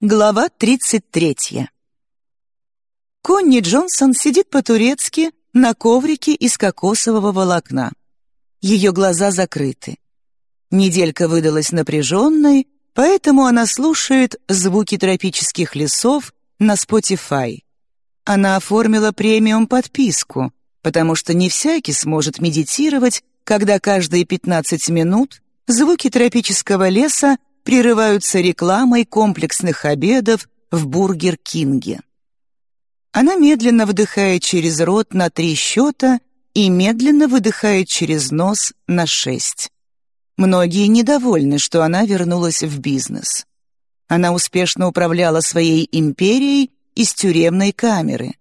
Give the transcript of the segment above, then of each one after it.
Глава 33. Конни Джонсон сидит по-турецки на коврике из кокосового волокна. Ее глаза закрыты. Неделька выдалась напряженной, поэтому она слушает звуки тропических лесов на Spotify. Она оформила премиум-подписку, потому что не всякий сможет медитировать, когда каждые 15 минут звуки тропического леса прерываются рекламой комплексных обедов в Бургер Кинге. Она медленно вдыхает через рот на три счета и медленно выдыхает через нос на шесть. Многие недовольны, что она вернулась в бизнес. Она успешно управляла своей империей из тюремной камеры.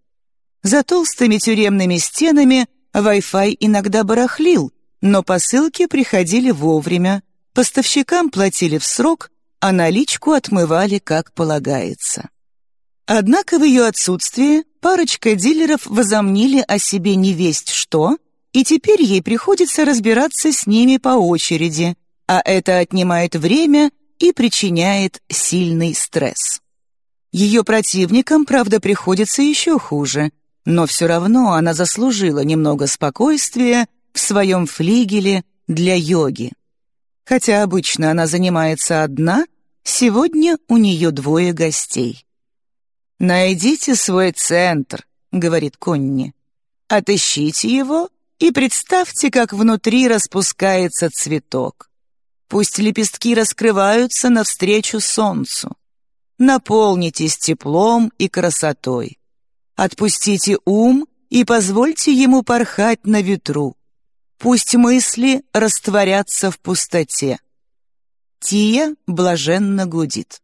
За толстыми тюремными стенами Wi-Fi иногда барахлил, но посылки приходили вовремя, Поставщикам платили в срок, а наличку отмывали как полагается. Однако в ее отсутствие парочка дилеров возомнили о себе невесть что, и теперь ей приходится разбираться с ними по очереди, а это отнимает время и причиняет сильный стресс. Ее противникам, правда, приходится еще хуже, но все равно она заслужила немного спокойствия в своем флигеле для йоги. Хотя обычно она занимается одна, сегодня у нее двое гостей. «Найдите свой центр», — говорит Конни. «Отыщите его и представьте, как внутри распускается цветок. Пусть лепестки раскрываются навстречу солнцу. Наполнитесь теплом и красотой. Отпустите ум и позвольте ему порхать на ветру. Пусть мысли растворятся в пустоте. Тия блаженно гудит.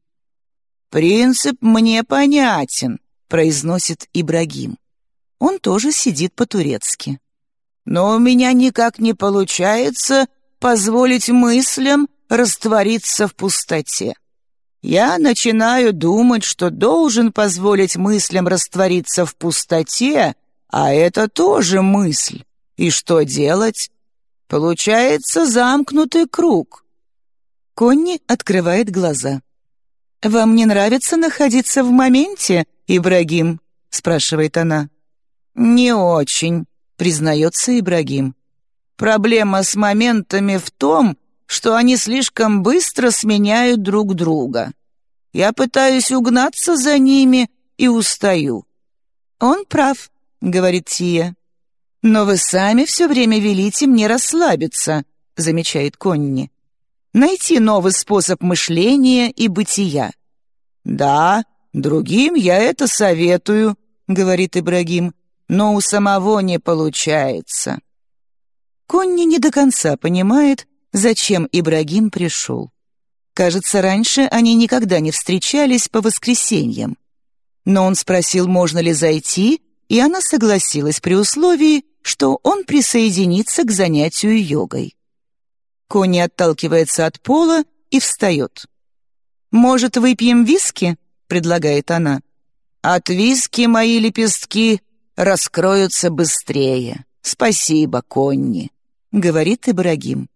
«Принцип мне понятен», — произносит Ибрагим. Он тоже сидит по-турецки. «Но у меня никак не получается позволить мыслям раствориться в пустоте. Я начинаю думать, что должен позволить мыслям раствориться в пустоте, а это тоже мысль. И что делать? Получается замкнутый круг. Конни открывает глаза. «Вам не нравится находиться в моменте, Ибрагим?» — спрашивает она. «Не очень», — признается Ибрагим. «Проблема с моментами в том, что они слишком быстро сменяют друг друга. Я пытаюсь угнаться за ними и устаю». «Он прав», — говорит Тия. «Но вы сами все время велите мне расслабиться», — замечает Конни. «Найти новый способ мышления и бытия». «Да, другим я это советую», — говорит Ибрагим, «но у самого не получается». Конни не до конца понимает, зачем Ибрагим пришел. Кажется, раньше они никогда не встречались по воскресеньям. Но он спросил, можно ли зайти, и она согласилась при условии, что он присоединится к занятию йогой. Кони отталкивается от пола и встает. «Может, выпьем виски?» — предлагает она. «От виски мои лепестки раскроются быстрее. Спасибо, Конни», — говорит Ибрагим.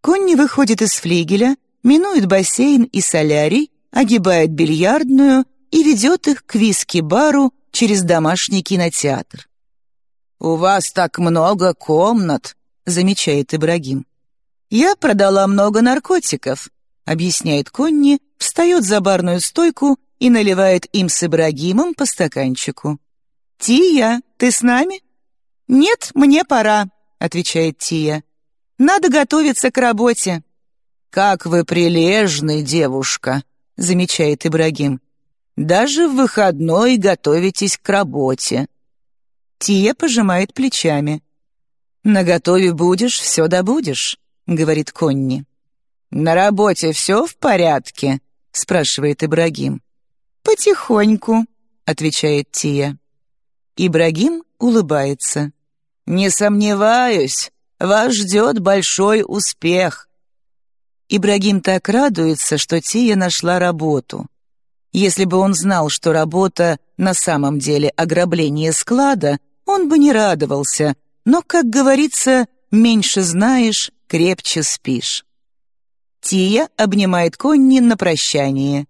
Конни выходит из флигеля, минует бассейн и солярий, огибает бильярдную и ведет их к виски-бару через домашний кинотеатр. «У вас так много комнат», — замечает Ибрагим. «Я продала много наркотиков», — объясняет Конни, встает за барную стойку и наливает им с Ибрагимом по стаканчику. «Тия, ты с нами?» «Нет, мне пора», — отвечает Тия. «Надо готовиться к работе». «Как вы прилежны, девушка», — замечает Ибрагим. «Даже в выходной готовитесь к работе». Тия пожимает плечами. «На готове будешь, все добудешь», — говорит Конни. «На работе все в порядке?» — спрашивает Ибрагим. «Потихоньку», — отвечает Тия. Ибрагим улыбается. «Не сомневаюсь, вас ждет большой успех». Ибрагим так радуется, что Тия нашла работу. Если бы он знал, что работа на самом деле ограбление склада, он бы не радовался, но, как говорится, меньше знаешь, крепче спишь. Тия обнимает Конни на прощание.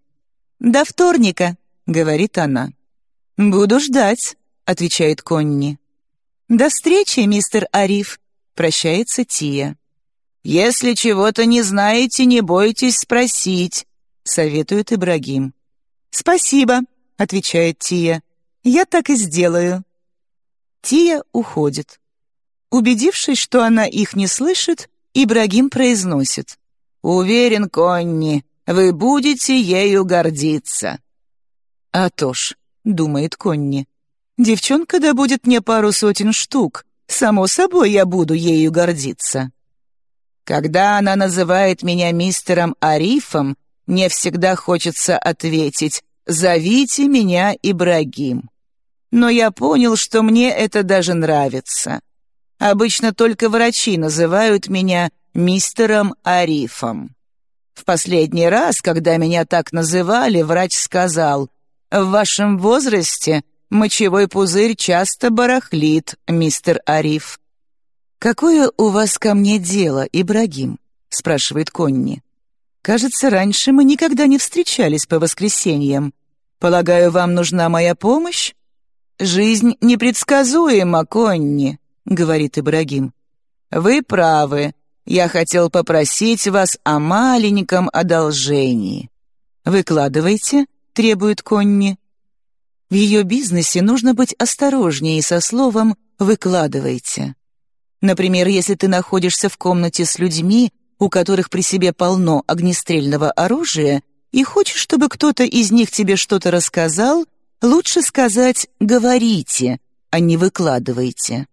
«До вторника», — говорит она. «Буду ждать», — отвечает Конни. «До встречи, мистер Ариф», — прощается Тия. «Если чего-то не знаете, не бойтесь спросить», — советует Ибрагим. «Спасибо», — отвечает Тия. «Я так и сделаю». Тия уходит. Убедившись, что она их не слышит, Ибрагим произносит. «Уверен, Конни, вы будете ею гордиться». «А то ж», — думает Конни, «девчонка да будет мне пару сотен штук. Само собой я буду ею гордиться». Когда она называет меня мистером Арифом, мне всегда хочется ответить «Зовите меня Ибрагим». Но я понял, что мне это даже нравится. Обычно только врачи называют меня мистером Арифом. В последний раз, когда меня так называли, врач сказал, «В вашем возрасте мочевой пузырь часто барахлит, мистер Ариф». «Какое у вас ко мне дело, Ибрагим?» — спрашивает Конни. «Кажется, раньше мы никогда не встречались по воскресеньям. Полагаю, вам нужна моя помощь?» «Жизнь непредсказуема, Конни», — говорит Ибрагим. «Вы правы. Я хотел попросить вас о маленьком одолжении». «Выкладывайте», — требует Конни. В ее бизнесе нужно быть осторожнее со словом «выкладывайте». Например, если ты находишься в комнате с людьми, у которых при себе полно огнестрельного оружия, и хочешь, чтобы кто-то из них тебе что-то рассказал, лучше сказать «говорите», а не «выкладывайте».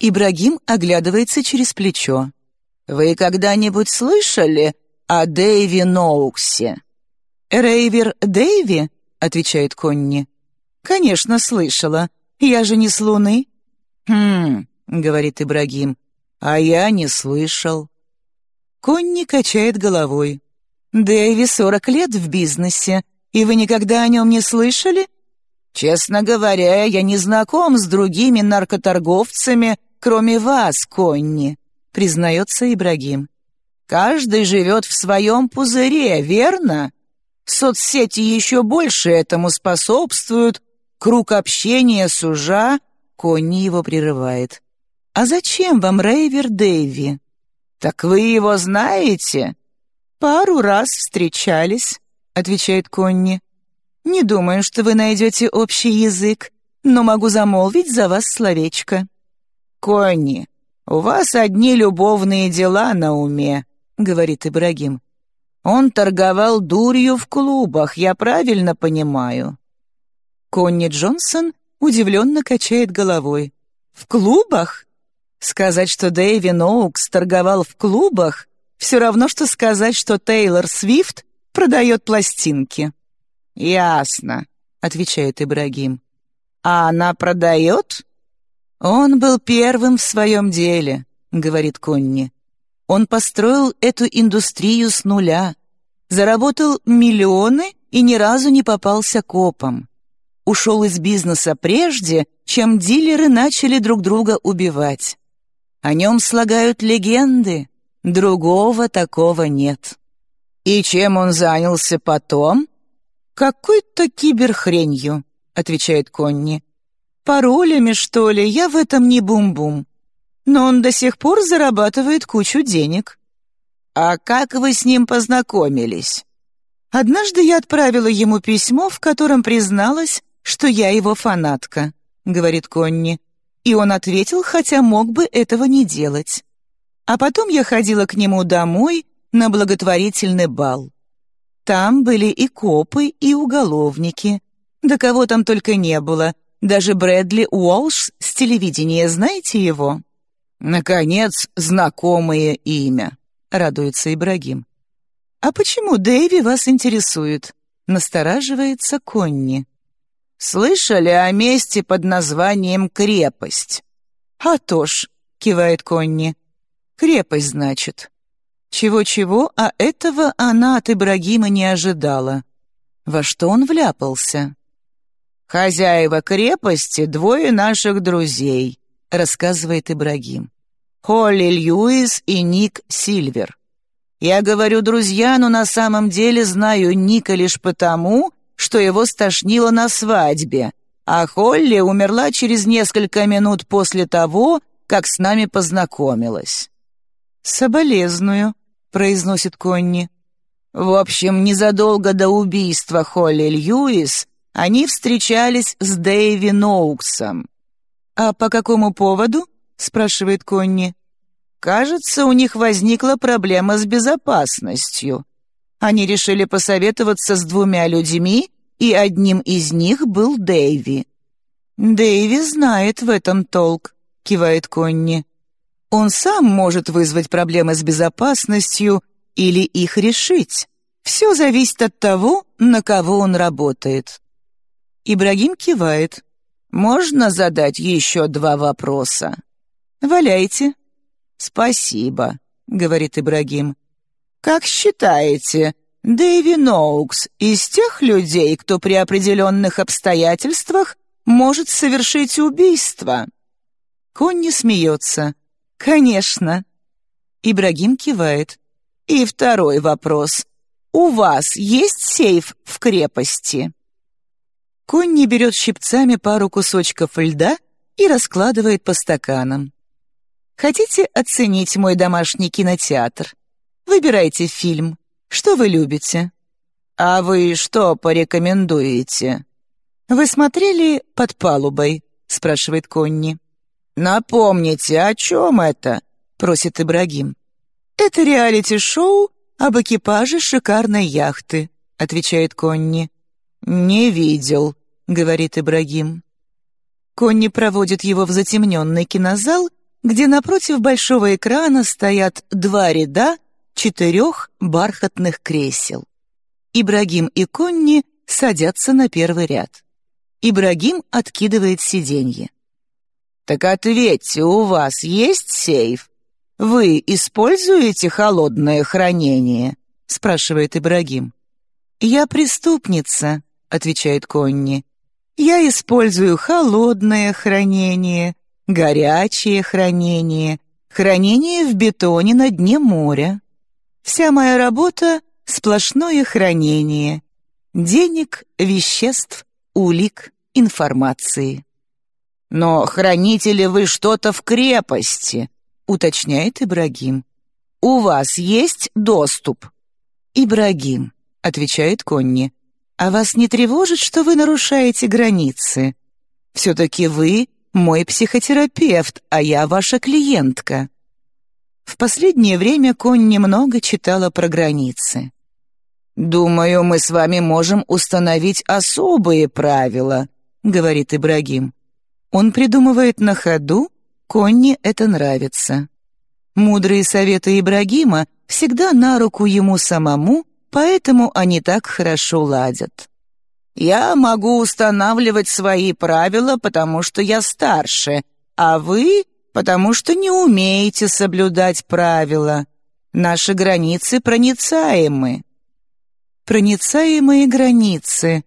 Ибрагим оглядывается через плечо. «Вы когда-нибудь слышали о Дэйви Ноуксе?» «Рейвер Дэйви?» — отвечает Конни. «Конечно, слышала. Я же не с Луны». «Хм, — говорит Ибрагим. «А я не слышал». Конни качает головой. «Дэви сорок лет в бизнесе, и вы никогда о нем не слышали?» «Честно говоря, я не знаком с другими наркоторговцами, кроме вас, Конни», — признается Ибрагим. «Каждый живет в своем пузыре, верно? Соцсети еще больше этому способствуют, круг общения сужа...» Конни его прерывает. «А зачем вам Рейвер Дэйви?» «Так вы его знаете?» «Пару раз встречались», — отвечает Конни. «Не думаю, что вы найдете общий язык, но могу замолвить за вас словечко». «Конни, у вас одни любовные дела на уме», — говорит Ибрагим. «Он торговал дурью в клубах, я правильно понимаю?» Конни Джонсон удивленно качает головой. «В клубах? Сказать, что Дэйви Ноукс торговал в клубах, все равно, что сказать, что Тейлор Свифт продает пластинки. «Ясно», — отвечает Ибрагим. «А она продает?» «Он был первым в своем деле», — говорит Конни. «Он построил эту индустрию с нуля, заработал миллионы и ни разу не попался копом. Ушел из бизнеса прежде, чем дилеры начали друг друга убивать. О нем слагают легенды. Другого такого нет. И чем он занялся потом? Какой-то киберхренью, отвечает Конни. Паролями, что ли, я в этом не бум-бум. Но он до сих пор зарабатывает кучу денег. А как вы с ним познакомились? Однажды я отправила ему письмо, в котором призналась, что я его фанатка, говорит Конни и он ответил, хотя мог бы этого не делать. А потом я ходила к нему домой на благотворительный бал. Там были и копы, и уголовники. Да кого там только не было. Даже Брэдли Уолш с телевидения, знаете его? «Наконец, знакомое имя», — радуется Ибрагим. «А почему Дэви вас интересует?» — настораживается Конни. Слышали о месте под названием «Крепость»?» «А то ж», — кивает Конни. «Крепость, значит». Чего-чего, а этого она от Ибрагима не ожидала. Во что он вляпался? «Хозяева крепости — двое наших друзей», — рассказывает Ибрагим. «Холли Льюис и Ник Сильвер. Я говорю «друзья», но на самом деле знаю Ника лишь потому, что его стошнило на свадьбе, а Холли умерла через несколько минут после того, как с нами познакомилась». «Соболезную», — произносит Конни. В общем, незадолго до убийства Холли Льюис они встречались с Дэйви Ноуксом. «А по какому поводу?» — спрашивает Конни. «Кажется, у них возникла проблема с безопасностью. Они решили посоветоваться с двумя людьми, и одним из них был Дэйви». «Дэйви знает в этом толк», — кивает Конни. «Он сам может вызвать проблемы с безопасностью или их решить. Все зависит от того, на кого он работает». Ибрагим кивает. «Можно задать еще два вопроса?» «Валяйте». «Спасибо», — говорит Ибрагим. «Как считаете, Дэйви Ноукс из тех людей, кто при определенных обстоятельствах может совершить убийство?» Конни смеется. «Конечно». Ибрагим кивает. «И второй вопрос. У вас есть сейф в крепости?» Конни берет щипцами пару кусочков льда и раскладывает по стаканам. Хотите оценить мой домашний кинотеатр? Выбирайте фильм. Что вы любите? А вы что порекомендуете? Вы смотрели «Под палубой»? спрашивает Конни. Напомните, о чем это? просит Ибрагим. Это реалити-шоу об экипаже шикарной яхты, отвечает Конни. «Не видел», — говорит Ибрагим. Конни проводит его в затемненный кинозал, где напротив большого экрана стоят два ряда четырех бархатных кресел. Ибрагим и Конни садятся на первый ряд. Ибрагим откидывает сиденье. «Так ответьте, у вас есть сейф? Вы используете холодное хранение?» — спрашивает Ибрагим. «Я преступница», — отвечает Конни. «Я использую холодное хранение, горячее хранение, хранение в бетоне на дне моря. Вся моя работа — сплошное хранение. Денег, веществ, улик, информации». «Но храните ли вы что-то в крепости?» — уточняет Ибрагим. «У вас есть доступ?» «Ибрагим», — отвечает Конни. «А вас не тревожит, что вы нарушаете границы? Все-таки вы мой психотерапевт, а я ваша клиентка». В последнее время Конни много читала про границы. «Думаю, мы с вами можем установить особые правила», — говорит Ибрагим. Он придумывает на ходу, Конни это нравится. Мудрые советы Ибрагима всегда на руку ему самому поэтому они так хорошо ладят. «Я могу устанавливать свои правила, потому что я старше, а вы — потому что не умеете соблюдать правила. Наши границы проницаемы». «Проницаемые границы.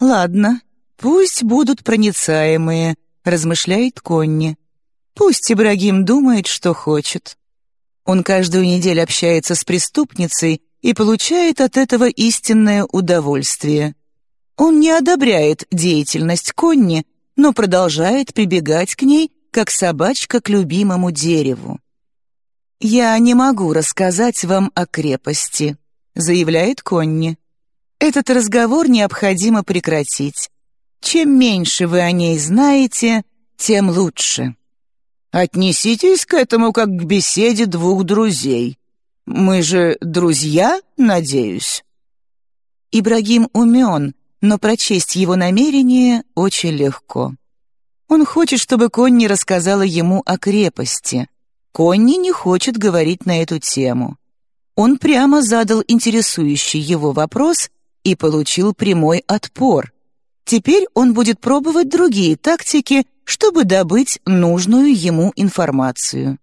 Ладно, пусть будут проницаемые», — размышляет Конни. «Пусть Ибрагим думает, что хочет». Он каждую неделю общается с преступницей и получает от этого истинное удовольствие. Он не одобряет деятельность Конни, но продолжает прибегать к ней, как собачка к любимому дереву. «Я не могу рассказать вам о крепости», — заявляет Конни. «Этот разговор необходимо прекратить. Чем меньше вы о ней знаете, тем лучше». «Отнеситесь к этому как к беседе двух друзей», мы же друзья, надеюсь?» Ибрагим умен, но прочесть его намерение очень легко. Он хочет, чтобы Конни рассказала ему о крепости. Конни не хочет говорить на эту тему. Он прямо задал интересующий его вопрос и получил прямой отпор. Теперь он будет пробовать другие тактики, чтобы добыть нужную ему информацию.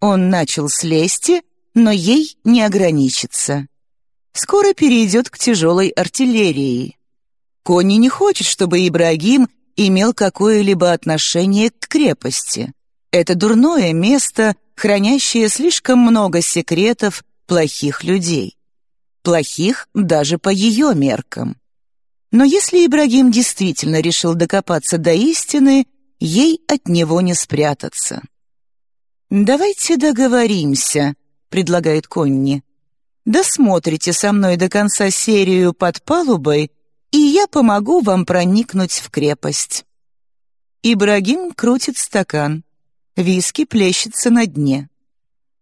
Он начал с лести, но ей не ограничится. Скоро перейдет к тяжелой артиллерии. Конни не хочет, чтобы Ибрагим имел какое-либо отношение к крепости. Это дурное место, хранящее слишком много секретов плохих людей. Плохих даже по ее меркам. Но если Ибрагим действительно решил докопаться до истины, ей от него не спрятаться. «Давайте договоримся», — предлагает Конни. «Досмотрите со мной до конца серию под палубой, и я помогу вам проникнуть в крепость». Ибрагим крутит стакан. Виски плещется на дне.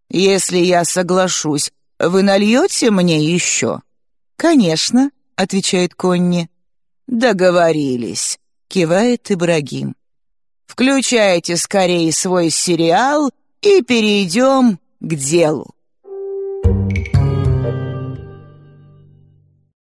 «Если я соглашусь, вы нальете мне еще?» «Конечно», — отвечает Конни. «Договорились», — кивает Ибрагим. «Включайте скорее свой сериал и перейдем к делу».